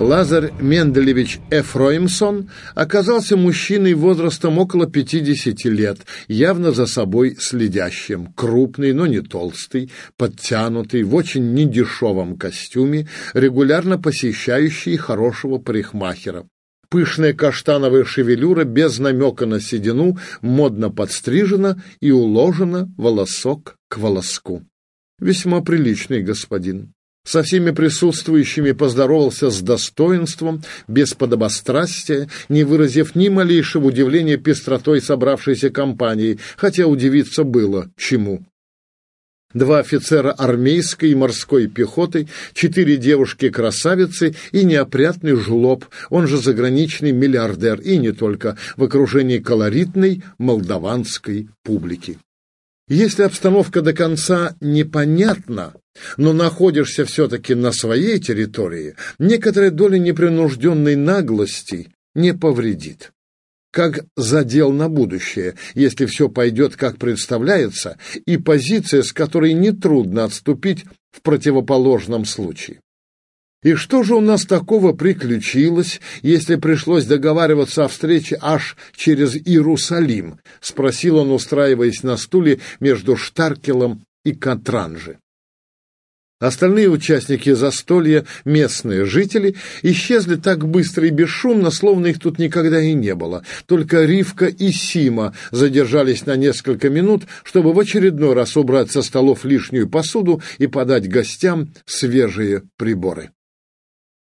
Лазарь Менделевич Эфроимсон оказался мужчиной возрастом около 50 лет, явно за собой следящим, крупный, но не толстый, подтянутый, в очень недешевом костюме, регулярно посещающий хорошего парикмахера. Пышная каштановая шевелюра без намека на седину модно подстрижена и уложена волосок к волоску. Весьма приличный господин со всеми присутствующими поздоровался с достоинством, без подобострастия, не выразив ни малейшего удивления пестротой собравшейся компании, хотя удивиться было чему. Два офицера армейской и морской пехоты, четыре девушки-красавицы и неопрятный жлоб, он же заграничный миллиардер, и не только, в окружении колоритной молдаванской публики. Если обстановка до конца непонятна, но находишься все-таки на своей территории, некоторая доля непринужденной наглости не повредит. Как задел на будущее, если все пойдет как представляется, и позиция, с которой нетрудно отступить в противоположном случае. И что же у нас такого приключилось, если пришлось договариваться о встрече аж через Иерусалим? Спросил он, устраиваясь на стуле между Штаркелом и Катранжи. Остальные участники застолья, местные жители, исчезли так быстро и бесшумно, словно их тут никогда и не было. Только Ривка и Сима задержались на несколько минут, чтобы в очередной раз убрать со столов лишнюю посуду и подать гостям свежие приборы.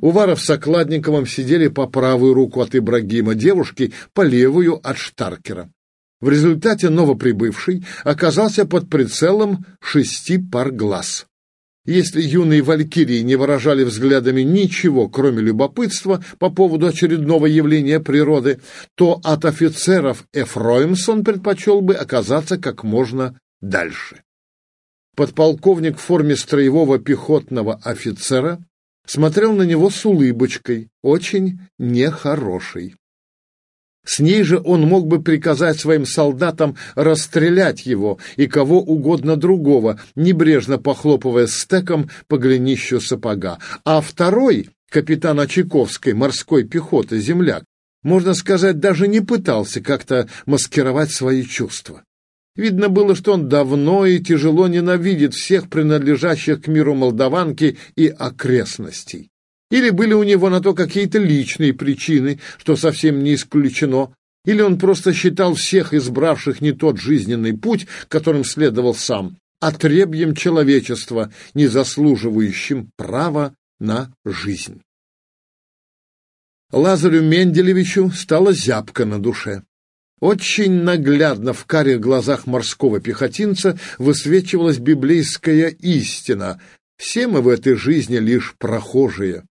Уваров с Окладниковым сидели по правую руку от Ибрагима, девушки по левую от Штаркера. В результате новоприбывший оказался под прицелом шести пар глаз. Если юные валькирии не выражали взглядами ничего, кроме любопытства по поводу очередного явления природы, то от офицеров Эфроимсон предпочел бы оказаться как можно дальше. Подполковник в форме строевого пехотного офицера смотрел на него с улыбочкой, очень нехорошей. С ней же он мог бы приказать своим солдатам расстрелять его и кого угодно другого, небрежно похлопывая стеком по голенищу сапога. А второй, капитан Очаковской морской пехоты, земляк, можно сказать, даже не пытался как-то маскировать свои чувства. Видно было, что он давно и тяжело ненавидит всех принадлежащих к миру молдаванки и окрестностей. Или были у него на то какие-то личные причины, что совсем не исключено, или он просто считал всех избравших не тот жизненный путь, которым следовал сам, отребьем человечества, не заслуживающим права на жизнь. Лазарю Менделевичу стало зябко на душе. Очень наглядно в карих глазах морского пехотинца высвечивалась библейская истина. Все мы в этой жизни лишь прохожие.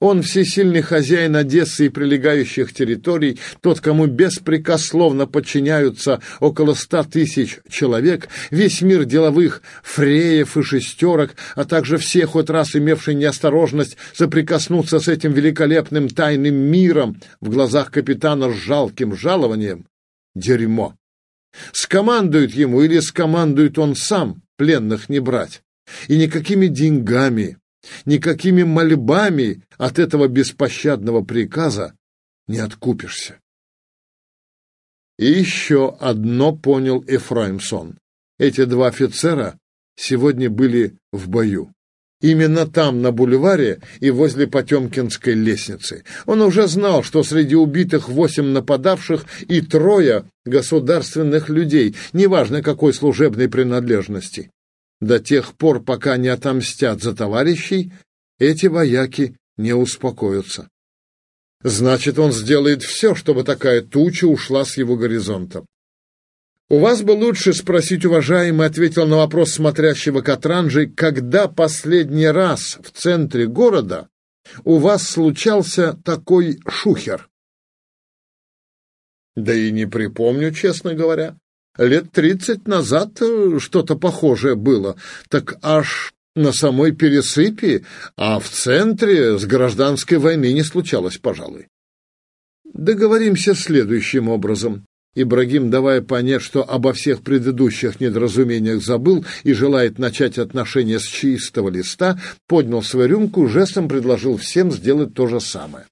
Он всесильный хозяин Одессы и прилегающих территорий, тот, кому беспрекословно подчиняются около ста тысяч человек, весь мир деловых фреев и шестерок, а также все хоть раз имевшие неосторожность соприкоснуться с этим великолепным тайным миром в глазах капитана с жалким жалованием — дерьмо. Скомандует ему или скомандует он сам пленных не брать. И никакими деньгами, Никакими мольбами от этого беспощадного приказа не откупишься. И еще одно понял Эфраимсон. Эти два офицера сегодня были в бою. Именно там, на бульваре и возле Потемкинской лестницы. Он уже знал, что среди убитых восемь нападавших и трое государственных людей, неважно какой служебной принадлежности. До тех пор, пока не отомстят за товарищей, эти вояки не успокоятся. Значит, он сделает все, чтобы такая туча ушла с его горизонта. «У вас бы лучше спросить, уважаемый, — ответил на вопрос смотрящего Катранжи, — когда последний раз в центре города у вас случался такой шухер?» «Да и не припомню, честно говоря. Лет тридцать назад э, что-то похожее было, так аж на самой пересыпи, а в центре с гражданской войны не случалось, пожалуй. Договоримся следующим образом. Ибрагим, давая понять, что обо всех предыдущих недоразумениях забыл и желает начать отношения с чистого листа, поднял свою рюмку, жестом предложил всем сделать то же самое.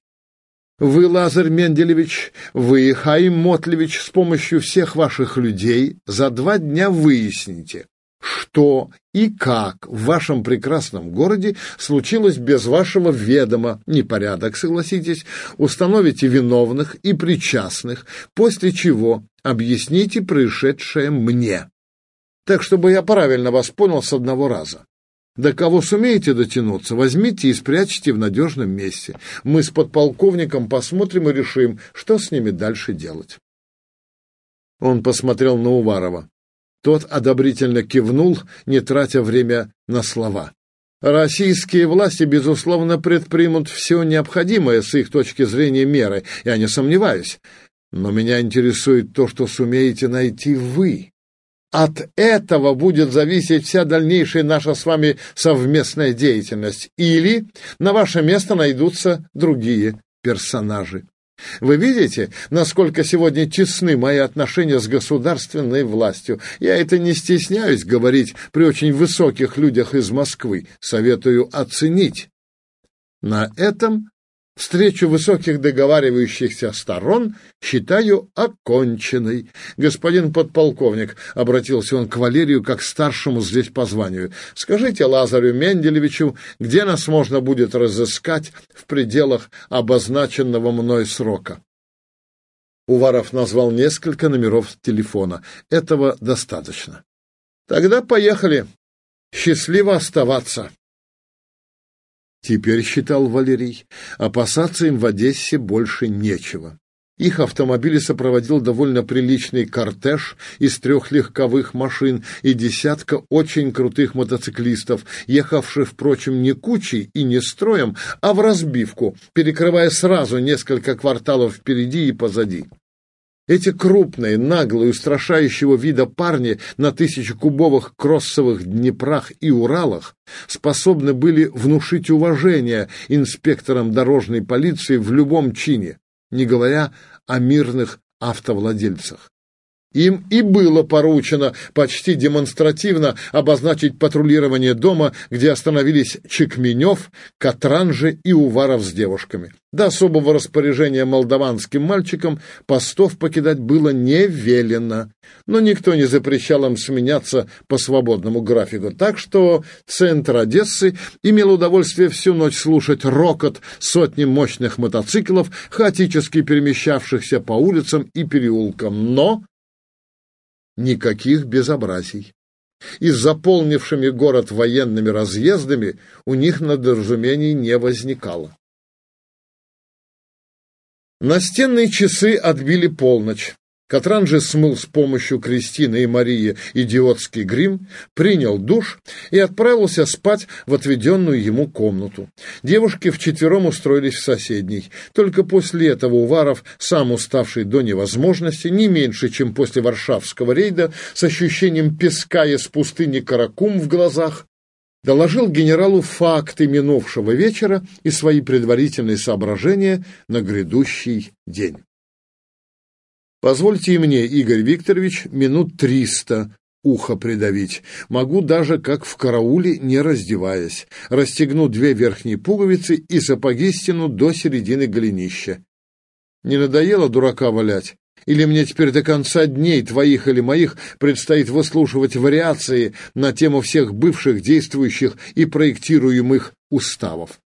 Вы, Лазарь Менделевич, вы, Хаим Мотлевич, с помощью всех ваших людей за два дня выясните, что и как в вашем прекрасном городе случилось без вашего ведома непорядок, согласитесь, установите виновных и причастных, после чего объясните происшедшее мне. Так, чтобы я правильно вас понял с одного раза. До кого сумеете дотянуться, возьмите и спрячьте в надежном месте. Мы с подполковником посмотрим и решим, что с ними дальше делать. Он посмотрел на Уварова. Тот одобрительно кивнул, не тратя время на слова. Российские власти, безусловно, предпримут все необходимое с их точки зрения меры, я не сомневаюсь. Но меня интересует то, что сумеете найти вы. От этого будет зависеть вся дальнейшая наша с вами совместная деятельность. Или на ваше место найдутся другие персонажи. Вы видите, насколько сегодня честны мои отношения с государственной властью? Я это не стесняюсь говорить при очень высоких людях из Москвы. Советую оценить. На этом Встречу высоких договаривающихся сторон считаю оконченной. Господин подполковник, — обратился он к Валерию как старшему здесь по званию, — скажите Лазарю Менделевичу, где нас можно будет разыскать в пределах обозначенного мной срока. Уваров назвал несколько номеров телефона. Этого достаточно. Тогда поехали. Счастливо оставаться. Теперь, считал Валерий, опасаться им в Одессе больше нечего. Их автомобили сопроводил довольно приличный кортеж из трех легковых машин и десятка очень крутых мотоциклистов, ехавших, впрочем, не кучей и не строем, а в разбивку, перекрывая сразу несколько кварталов впереди и позади. Эти крупные, наглые, устрашающего вида парни на тысячекубовых кроссовых Днепрох и Уралах способны были внушить уважение инспекторам дорожной полиции в любом чине, не говоря о мирных автовладельцах. Им и было поручено почти демонстративно обозначить патрулирование дома, где остановились Чекменев, Катранжи и Уваров с девушками. До особого распоряжения молдаванским мальчикам постов покидать было не велено, но никто не запрещал им сменяться по свободному графику, так что центр Одессы имел удовольствие всю ночь слушать рокот сотни мощных мотоциклов, хаотически перемещавшихся по улицам и переулкам, но никаких безобразий. И с заполнившими город военными разъездами у них недоразумений не возникало. Настенные часы отбили полночь. Катран же смыл с помощью Кристины и Марии идиотский грим, принял душ и отправился спать в отведенную ему комнату. Девушки вчетвером устроились в соседней. Только после этого Уваров, сам уставший до невозможности, не меньше, чем после варшавского рейда, с ощущением песка из пустыни Каракум в глазах, доложил генералу факты минувшего вечера и свои предварительные соображения на грядущий день. Позвольте и мне, Игорь Викторович, минут триста ухо придавить. Могу даже, как в карауле, не раздеваясь. Расстегну две верхние пуговицы и сапоги стяну до середины голенища. Не надоело дурака валять? Или мне теперь до конца дней, твоих или моих, предстоит выслушивать вариации на тему всех бывших, действующих и проектируемых уставов?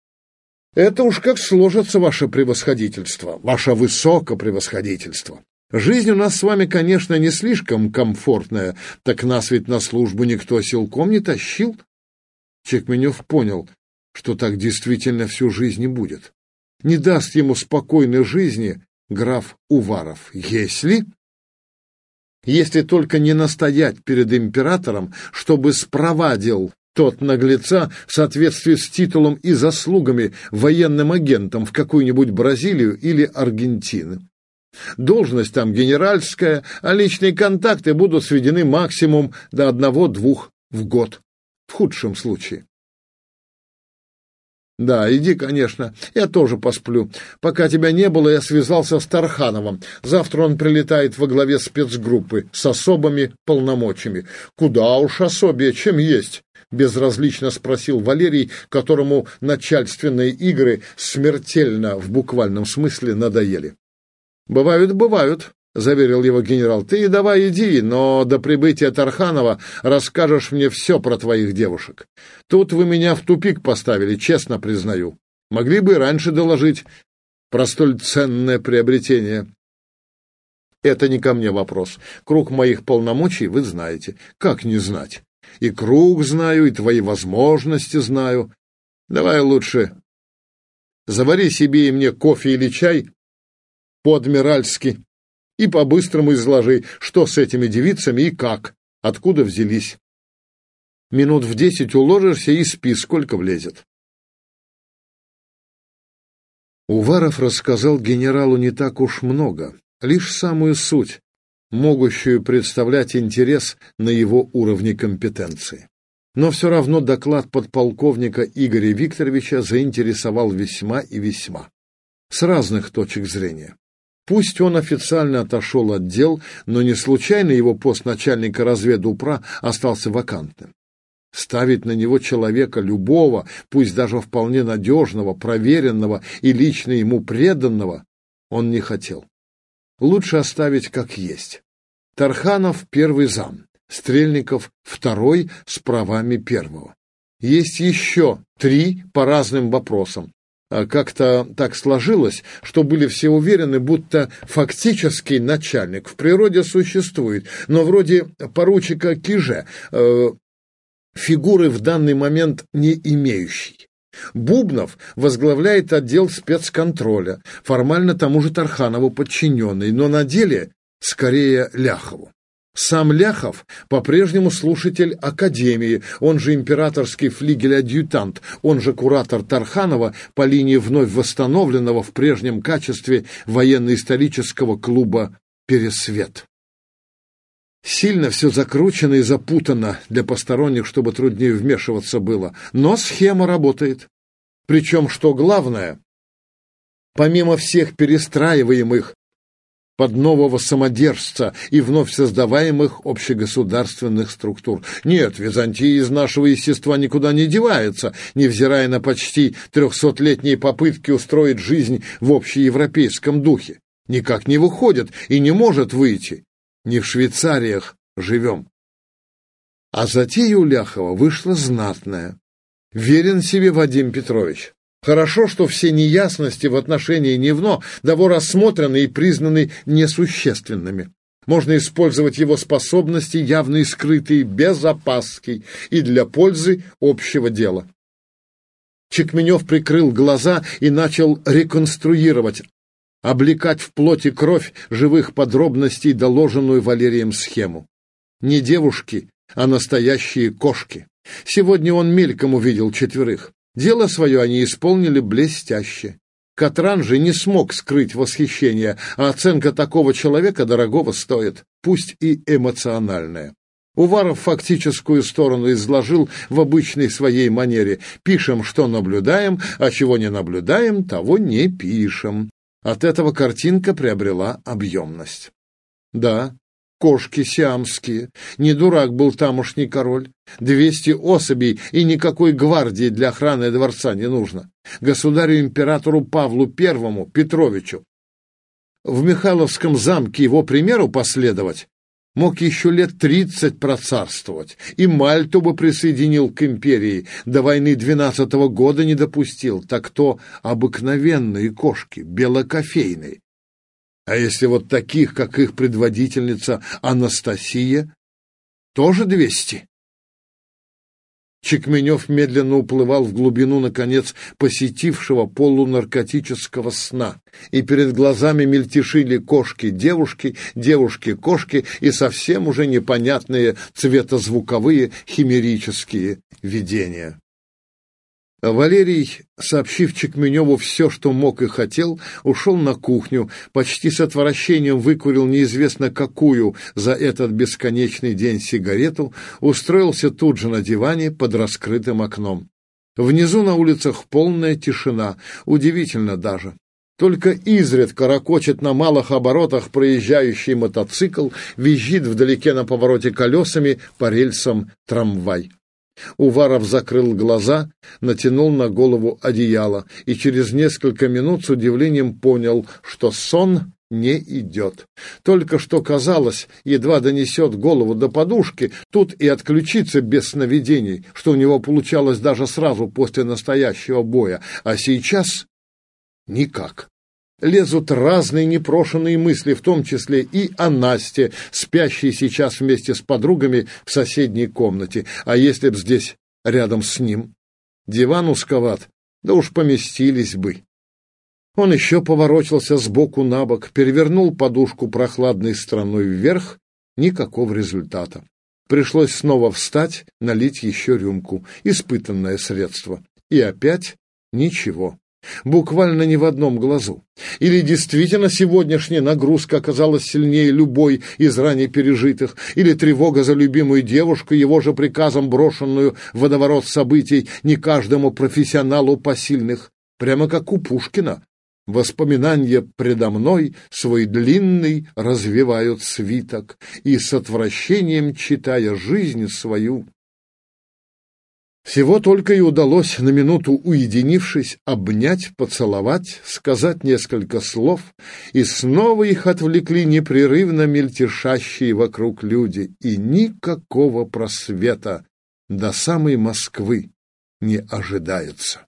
Это уж как сложится ваше превосходительство, ваше высокопревосходительство. Жизнь у нас с вами, конечно, не слишком комфортная, так нас ведь на службу никто силком не тащил. Чекменев понял, что так действительно всю жизнь не будет. Не даст ему спокойной жизни граф Уваров, если... Если только не настоять перед императором, чтобы спровадил тот наглеца в соответствии с титулом и заслугами военным агентом в какую-нибудь Бразилию или Аргентину. Должность там генеральская, а личные контакты будут сведены максимум до одного-двух в год, в худшем случае. Да, иди, конечно. Я тоже посплю. Пока тебя не было, я связался с Тархановым. Завтра он прилетает во главе спецгруппы с особыми полномочиями. Куда уж особее, чем есть. Безразлично спросил Валерий, которому начальственные игры смертельно в буквальном смысле надоели. «Бывают, бывают», — заверил его генерал. «Ты давай иди, но до прибытия Тарханова расскажешь мне все про твоих девушек. Тут вы меня в тупик поставили, честно признаю. Могли бы раньше доложить про столь ценное приобретение». «Это не ко мне вопрос. Круг моих полномочий вы знаете. Как не знать? И круг знаю, и твои возможности знаю. Давай лучше завари себе и мне кофе или чай по-адмиральски и по-быстрому изложи, что с этими девицами и как, откуда взялись. Минут в десять уложишься и спи, сколько влезет. Уваров рассказал генералу не так уж много, лишь самую суть, могущую представлять интерес на его уровне компетенции. Но все равно доклад подполковника Игоря Викторовича заинтересовал весьма и весьма. С разных точек зрения. Пусть он официально отошел от дел, но не случайно его пост начальника разведупра остался вакантным. Ставить на него человека любого, пусть даже вполне надежного, проверенного и лично ему преданного, он не хотел. Лучше оставить как есть. Тарханов — первый зам, Стрельников — второй с правами первого. Есть еще три по разным вопросам, как-то так сложилось, что были все уверены, будто фактический начальник в природе существует, но вроде поручика Киже, э, фигуры в данный момент не имеющий. Бубнов возглавляет отдел спецконтроля, формально тому же Тарханову подчиненный, но на деле скорее Ляхову. Сам Ляхов по-прежнему слушатель Академии, он же императорский флигель-адъютант, он же куратор Тарханова по линии вновь восстановленного в прежнем качестве военно-исторического клуба «Пересвет». Сильно все закручено и запутано для посторонних, чтобы труднее вмешиваться было, но схема работает. Причем, что главное, помимо всех перестраиваемых под нового самодержца и вновь создаваемых общегосударственных структур. Нет, Византия из нашего естества никуда не девается, невзирая на почти трехсотлетние попытки устроить жизнь в общеевропейском духе. Никак не выходит и не может выйти. Не в Швейцариях живем. А затея у Ляхова вышла знатная. Верен себе Вадим Петрович. Хорошо, что все неясности в отношении Невно давно рассмотрены и признаны несущественными. Можно использовать его способности, явно скрытые, без опаски и для пользы общего дела. Чекменев прикрыл глаза и начал реконструировать, облекать в плоти кровь живых подробностей доложенную Валерием схему. Не девушки, а настоящие кошки. Сегодня он мельком увидел четверых. Дело свое они исполнили блестяще. Катран же не смог скрыть восхищение, а оценка такого человека дорогого стоит, пусть и эмоциональная. Уваров фактическую сторону изложил в обычной своей манере. Пишем, что наблюдаем, а чего не наблюдаем, того не пишем. От этого картинка приобрела объемность. Да, кошки сиамские. Не дурак был тамошний король. Двести особей и никакой гвардии для охраны дворца не нужно. Государю-императору Павлу Первому Петровичу в Михайловском замке его примеру последовать мог еще лет тридцать процарствовать, и Мальту бы присоединил к империи, до войны двенадцатого года не допустил, так то обыкновенные кошки, белокофейные, а если вот таких, как их предводительница Анастасия, тоже двести? Чекменев медленно уплывал в глубину, наконец, посетившего полунаркотического сна, и перед глазами мельтешили кошки-девушки, девушки-кошки и совсем уже непонятные цветозвуковые химерические видения. Валерий, сообщив Чекменеву все, что мог и хотел, ушел на кухню, почти с отвращением выкурил неизвестно какую за этот бесконечный день сигарету, устроился тут же на диване под раскрытым окном. Внизу на улицах полная тишина, удивительно даже. Только изредка ракочет на малых оборотах проезжающий мотоцикл, визжит вдалеке на повороте колесами по рельсам трамвай. Уваров закрыл глаза, натянул на голову одеяло и через несколько минут с удивлением понял, что сон не идет. Только что казалось, едва донесет голову до подушки, тут и отключиться без сновидений, что у него получалось даже сразу после настоящего боя, а сейчас никак. Лезут разные непрошенные мысли, в том числе и о Насте, спящей сейчас вместе с подругами в соседней комнате. А если б здесь рядом с ним? Диван узковат, да уж поместились бы. Он еще поворочился сбоку на бок, перевернул подушку прохладной стороной вверх. Никакого результата. Пришлось снова встать, налить еще рюмку. Испытанное средство. И опять ничего. Буквально не в одном глазу. Или действительно сегодняшняя нагрузка оказалась сильнее любой из ранее пережитых, или тревога за любимую девушку, его же приказом брошенную в водоворот событий не каждому профессионалу посильных, прямо как у Пушкина, Воспоминания предо мной свой длинный развивают свиток, и с отвращением, читая жизнь свою, всего только и удалось на минуту уединившись, обнять, поцеловать, сказать несколько слов, и снова их отвлекли непрерывно мельтешащие вокруг люди, и никакого просвета до самой Москвы не ожидается.